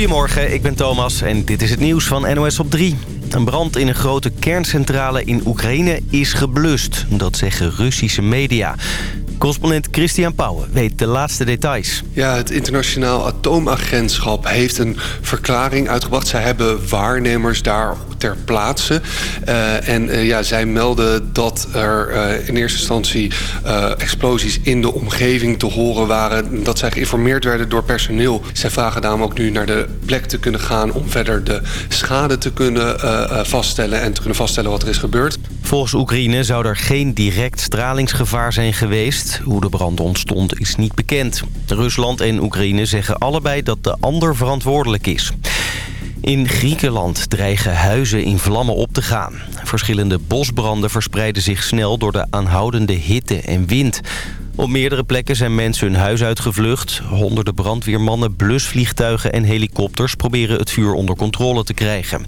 Goedemorgen, ik ben Thomas en dit is het nieuws van NOS op 3. Een brand in een grote kerncentrale in Oekraïne is geblust. Dat zeggen Russische media. Correspondent Christian Pauwen weet de laatste details. Ja, het internationaal atoomagentschap heeft een verklaring uitgebracht. Zij hebben waarnemers daar ter plaatse. Uh, en uh, ja, zij melden dat er uh, in eerste instantie explosies in de omgeving te horen waren. Dat zij geïnformeerd werden door personeel. Zij vragen daarom ook nu naar de plek te kunnen gaan... om verder de schade te kunnen vaststellen en te kunnen vaststellen wat er is gebeurd. Volgens Oekraïne zou er geen direct stralingsgevaar zijn geweest. Hoe de brand ontstond is niet bekend. Rusland en Oekraïne zeggen allebei dat de ander verantwoordelijk is. In Griekenland dreigen huizen in vlammen op te gaan. Verschillende bosbranden verspreiden zich snel door de aanhoudende hitte en wind. Op meerdere plekken zijn mensen hun huis uitgevlucht. Honderden brandweermannen, blusvliegtuigen en helikopters proberen het vuur onder controle te krijgen.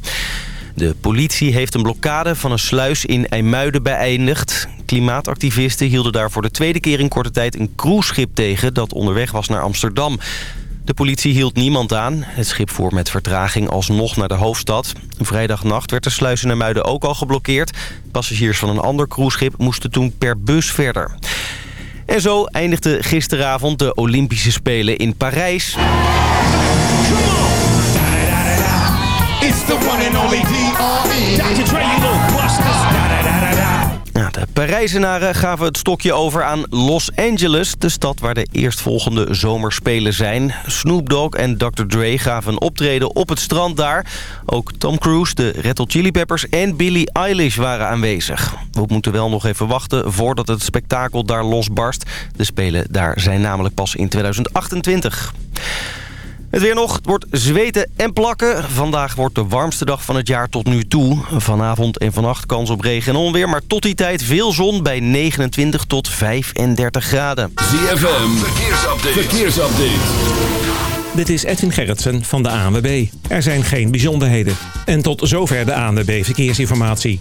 De politie heeft een blokkade van een sluis in IJmuiden beëindigd. Klimaatactivisten hielden daar voor de tweede keer in korte tijd een cruiseschip tegen... dat onderweg was naar Amsterdam. De politie hield niemand aan. Het schip voer met vertraging alsnog naar de hoofdstad. Vrijdagnacht werd de sluis in IJmuiden ook al geblokkeerd. Passagiers van een ander cruiseschip moesten toen per bus verder. En zo eindigde gisteravond de Olympische Spelen in Parijs. It's the one and only you. Parijzenaren gaven het stokje over aan Los Angeles... de stad waar de eerstvolgende zomerspelen zijn. Snoop Dogg en Dr. Dre gaven een optreden op het strand daar. Ook Tom Cruise, de Red Hot Chili Peppers en Billie Eilish waren aanwezig. We moeten wel nog even wachten voordat het spektakel daar losbarst. De spelen daar zijn namelijk pas in 2028. Het weer nog, het wordt zweten en plakken. Vandaag wordt de warmste dag van het jaar tot nu toe. Vanavond en vannacht kans op regen en onweer. Maar tot die tijd veel zon bij 29 tot 35 graden. ZFM, verkeersupdate. verkeersupdate. Dit is Edwin Gerritsen van de ANWB. Er zijn geen bijzonderheden. En tot zover de ANWB Verkeersinformatie.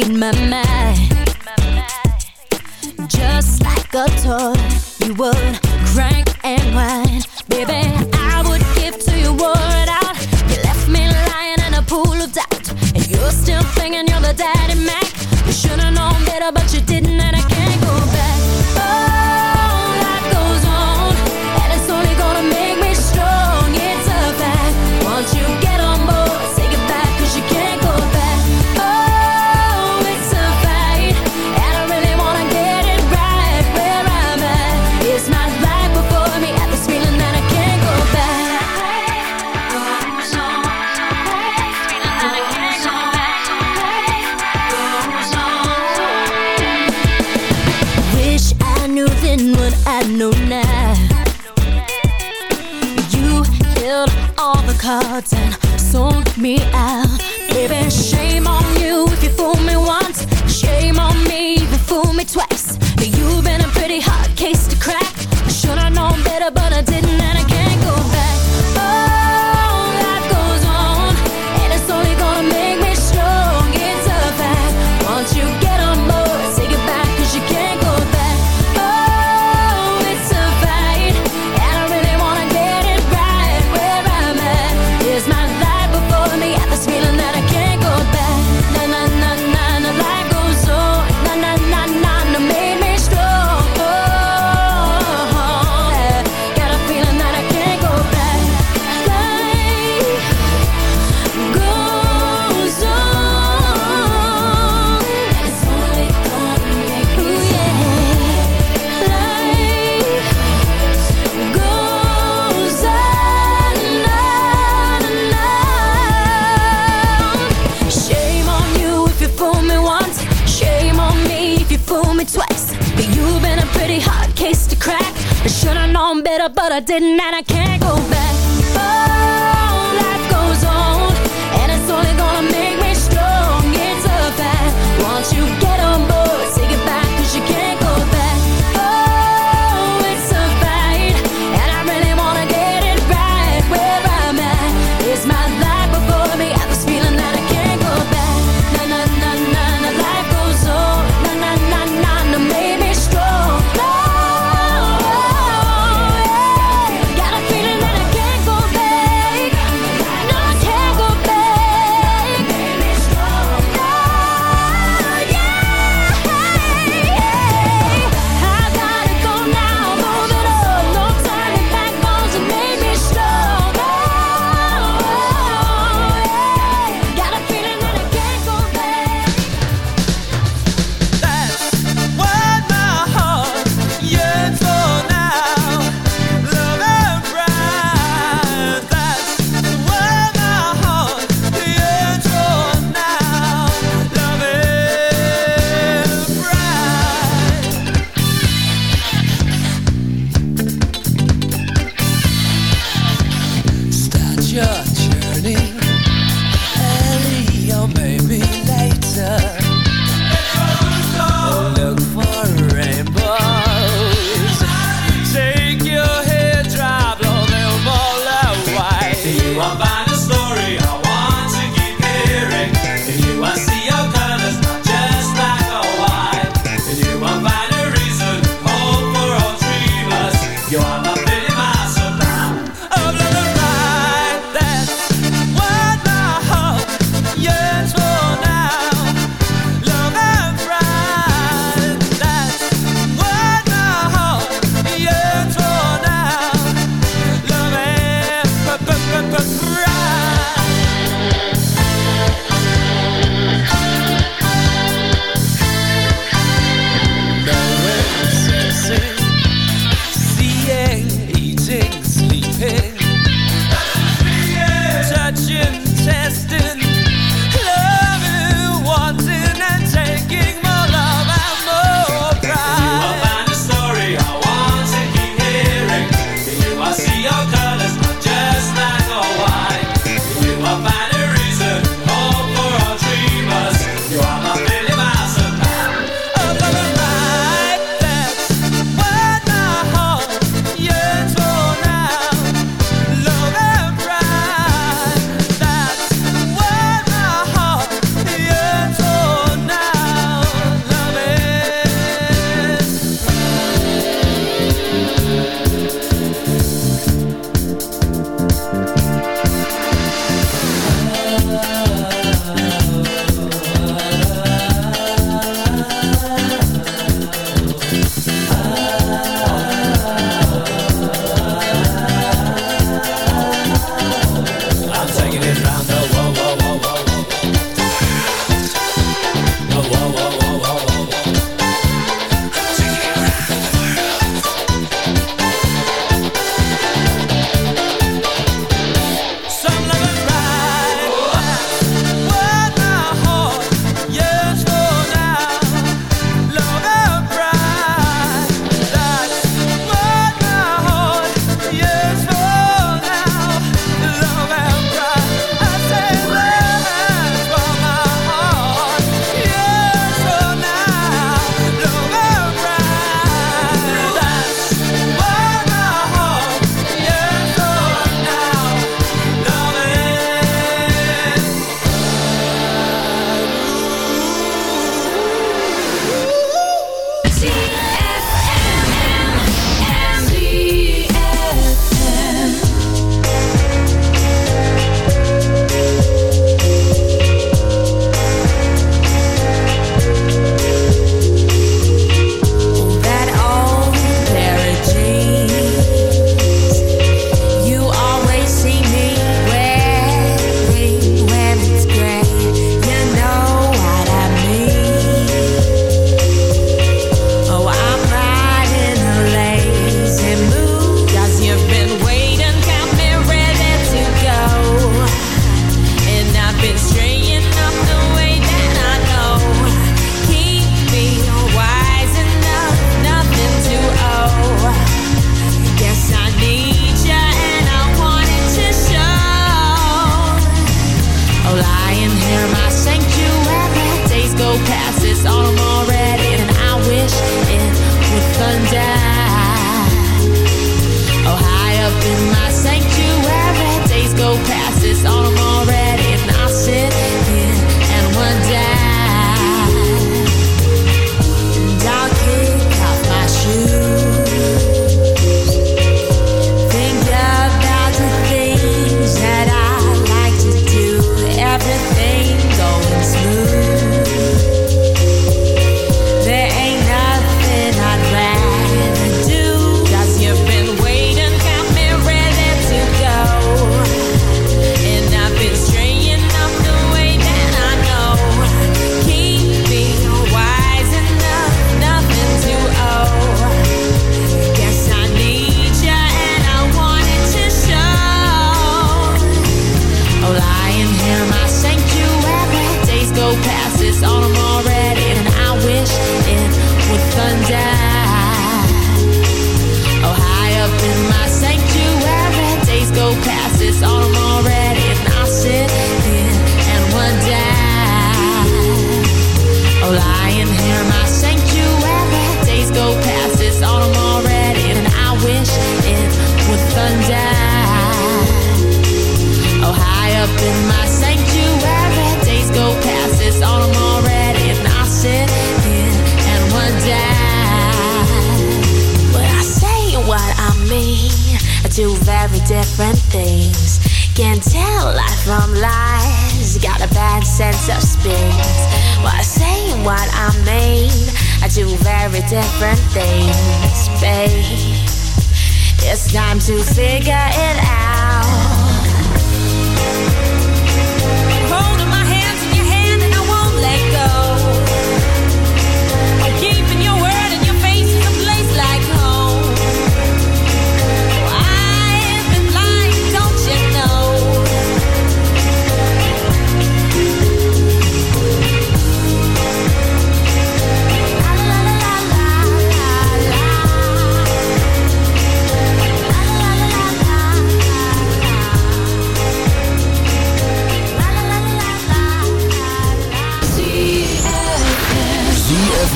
Played my mind. Just like a toy, you would crank and whine. Baby, I would give to you word out. You left me lying in a pool of doubt. And you're still thinking you're the daddy Mac. You should've known better, but you didn't,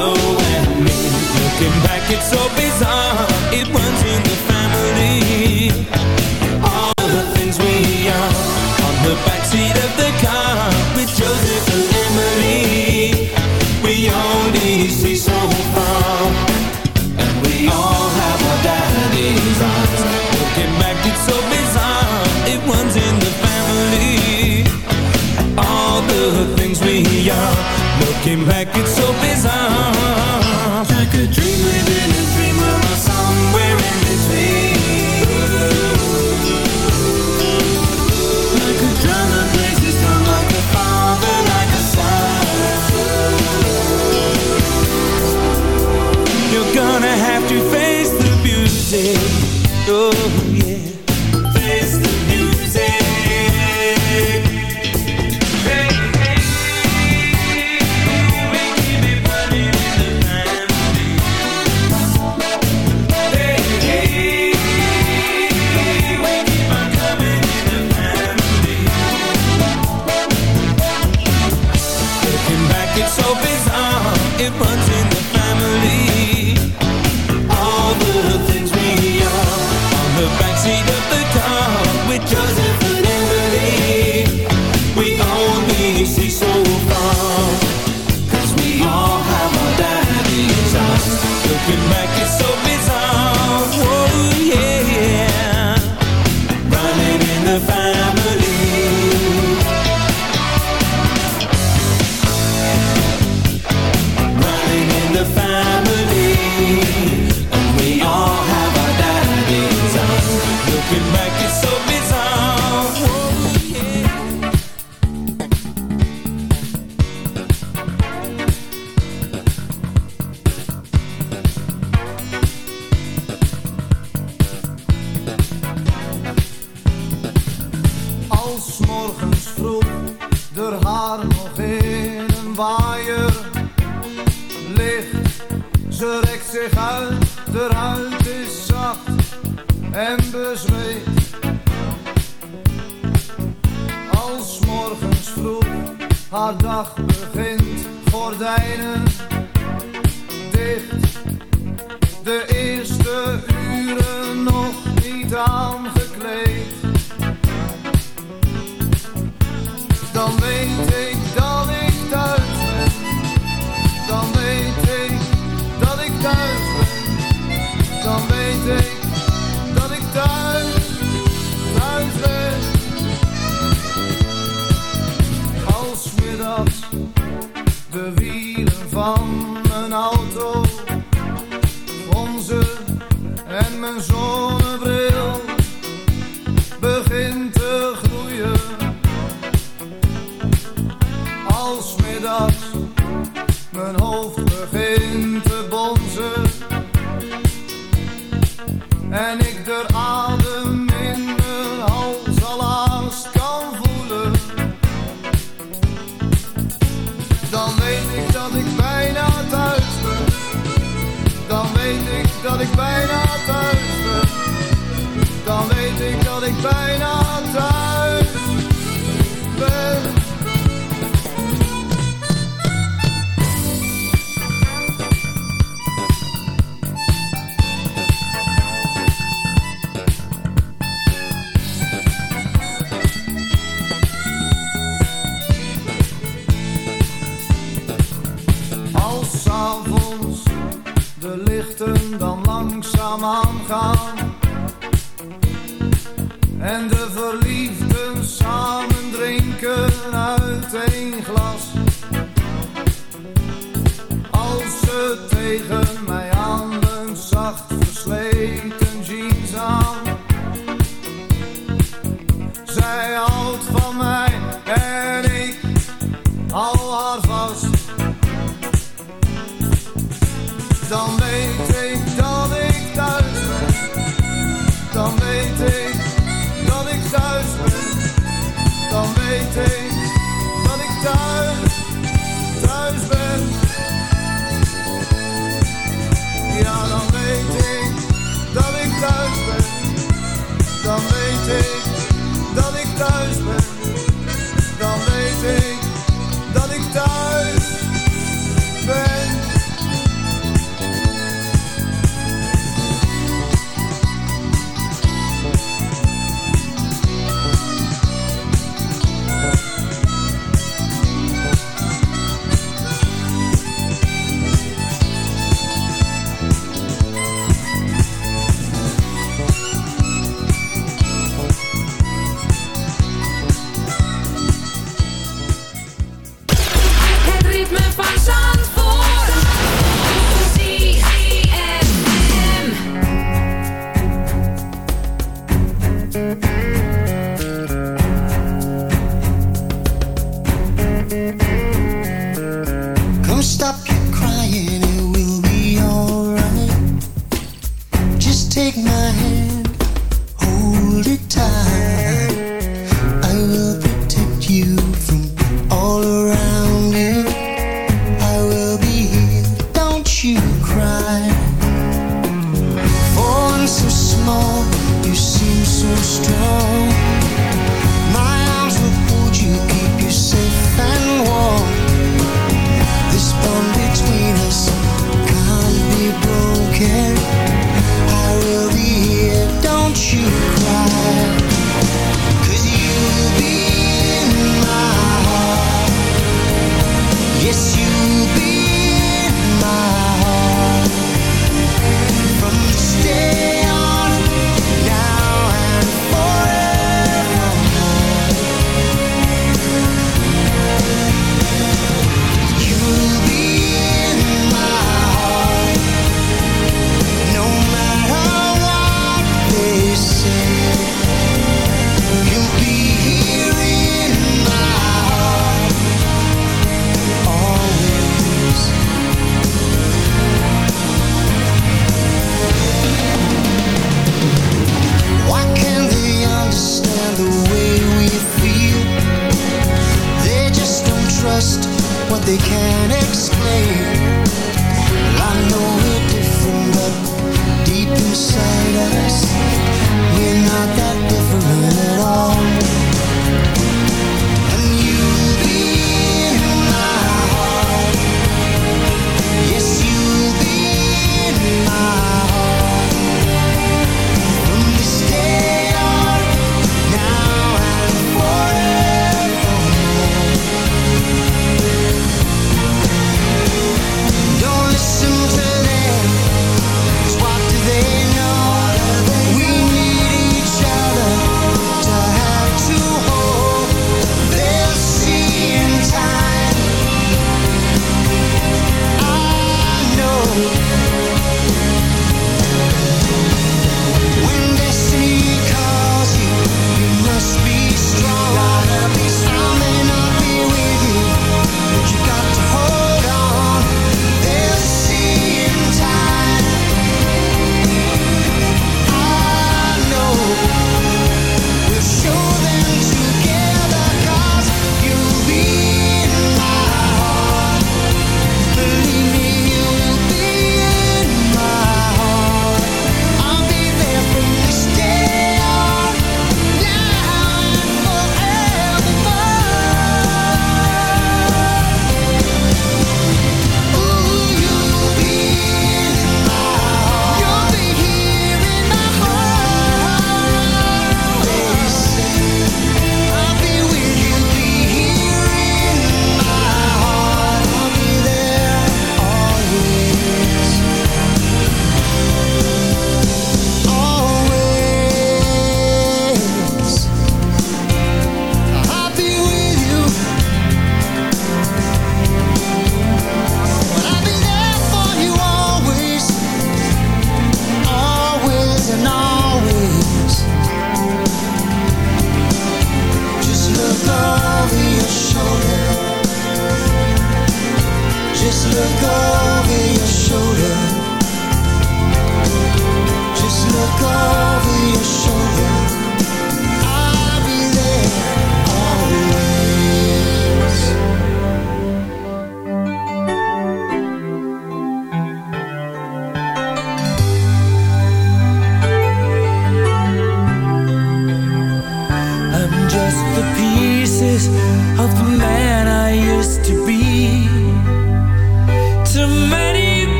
you and me. Looking back, it's so bizarre.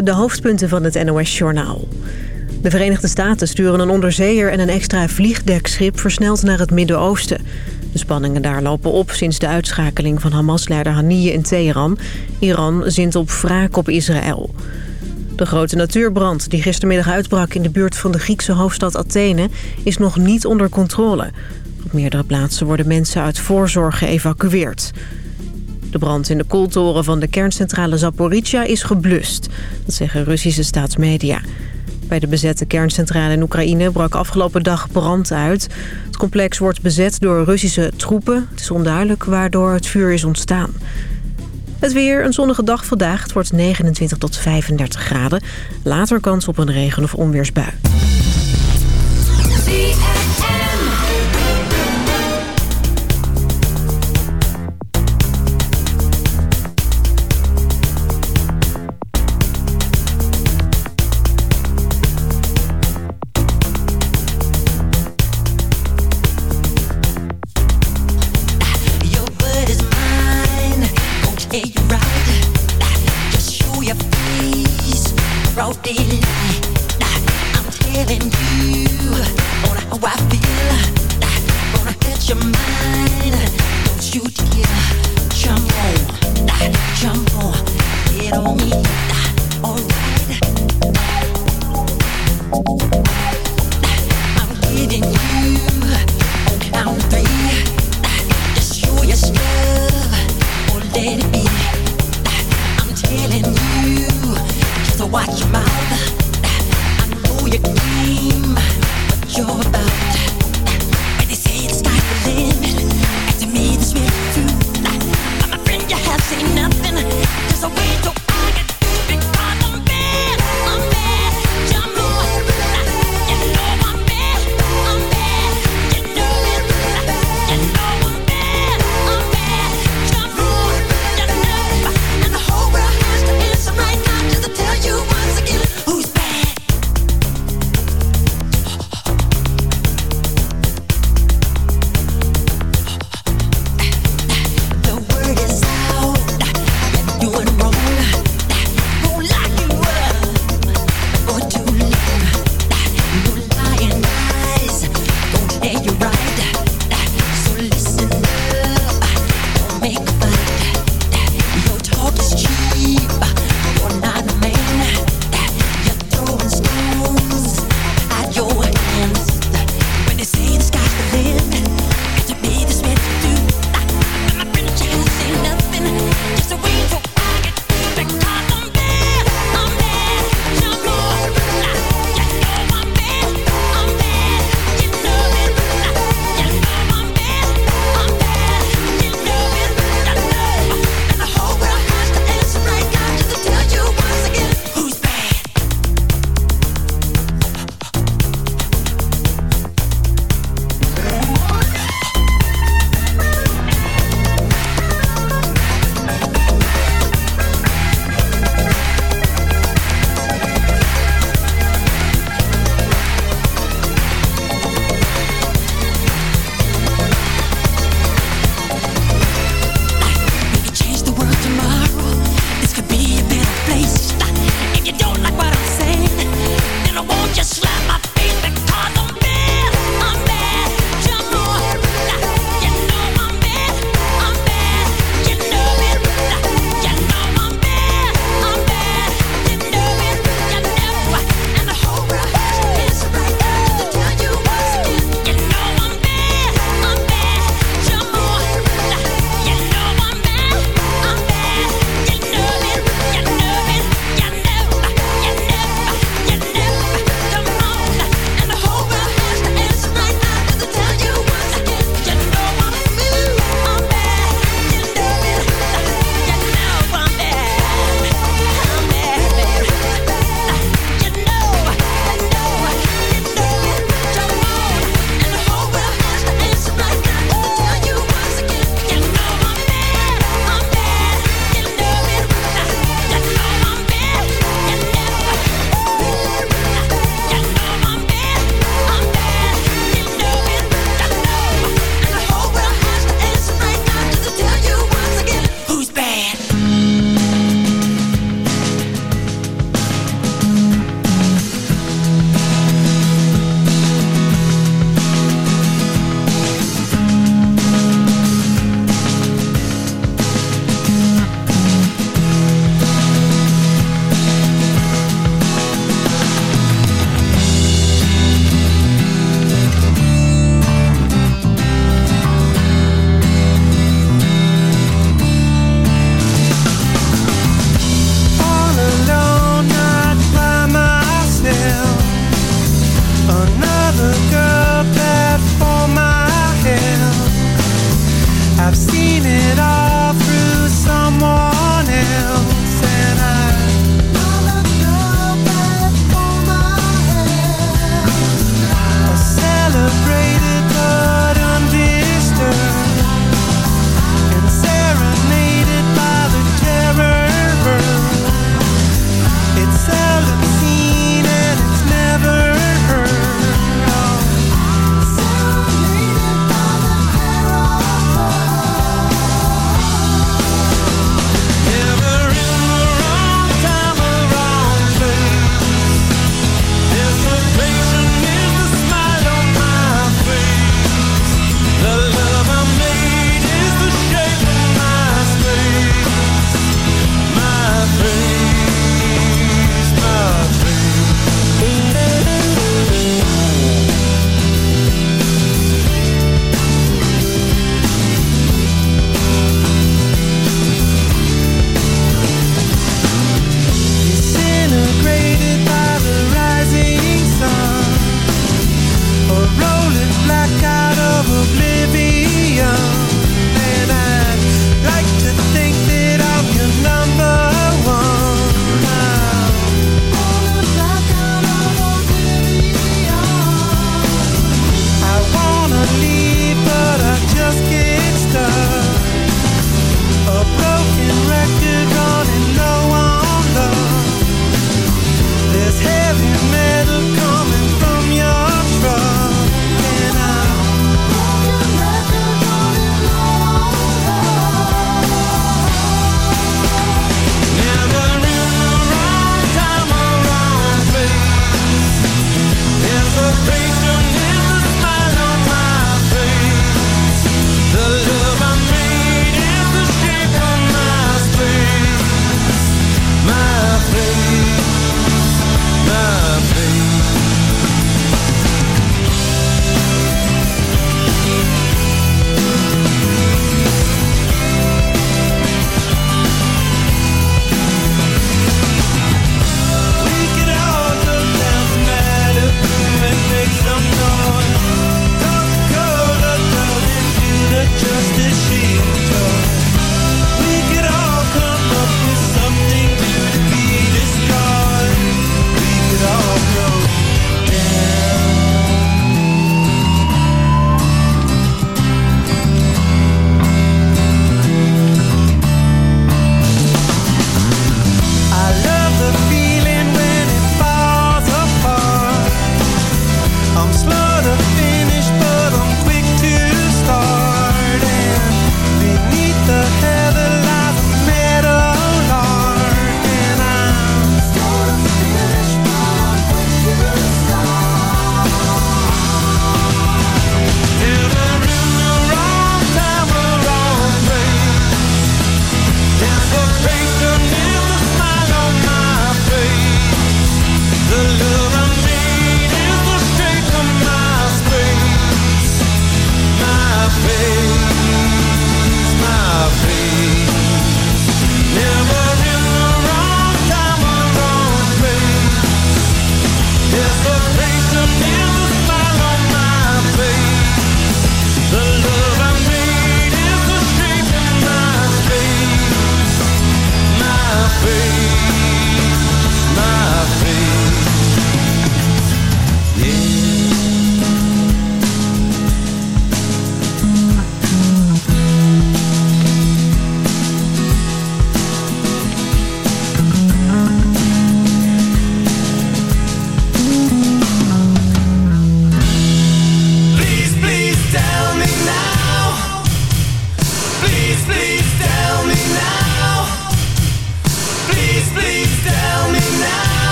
De hoofdpunten van het NOS-journaal. De Verenigde Staten sturen een onderzeeër en een extra vliegdekschip versneld naar het Midden-Oosten. De spanningen daar lopen op sinds de uitschakeling van Hamas-leider in Teheran. Iran zint op wraak op Israël. De grote natuurbrand die gistermiddag uitbrak in de buurt van de Griekse hoofdstad Athene is nog niet onder controle. Op meerdere plaatsen worden mensen uit voorzorg geëvacueerd. De brand in de koeltoren van de kerncentrale Zaporizhia is geblust. Dat zeggen Russische staatsmedia. Bij de bezette kerncentrale in Oekraïne brak afgelopen dag brand uit. Het complex wordt bezet door Russische troepen. Het is onduidelijk waardoor het vuur is ontstaan. Het weer, een zonnige dag vandaag. Het wordt 29 tot 35 graden. Later kans op een regen- of onweersbui.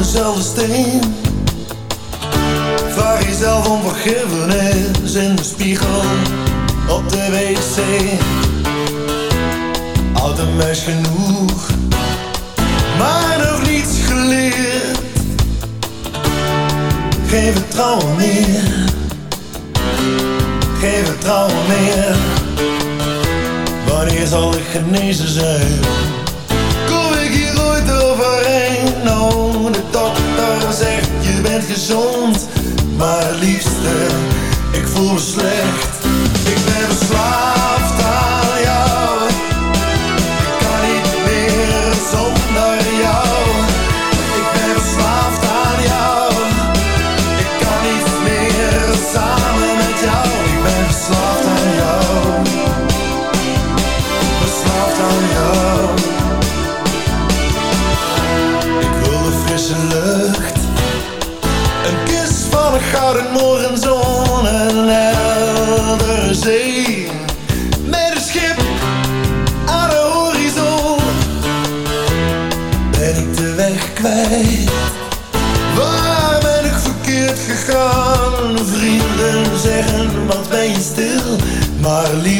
Dezelfde steen. Vraag jezelf om vergiffenis in de spiegel op de wc. Oud en meis genoeg, maar nog niets geleerd. Geen vertrouwen meer, geen vertrouwen meer. Wanneer zal ik genezen zijn? Kom ik hier ooit overheen? Nou, dokter zegt bent gezond Maar liefste, ik voel me slecht. Ik ben verslaafd aan Met een schip aan de horizon ben ik de weg kwijt. Waar ben ik verkeerd gegaan? Vrienden zeggen, wat ben je stil? Maar liefste,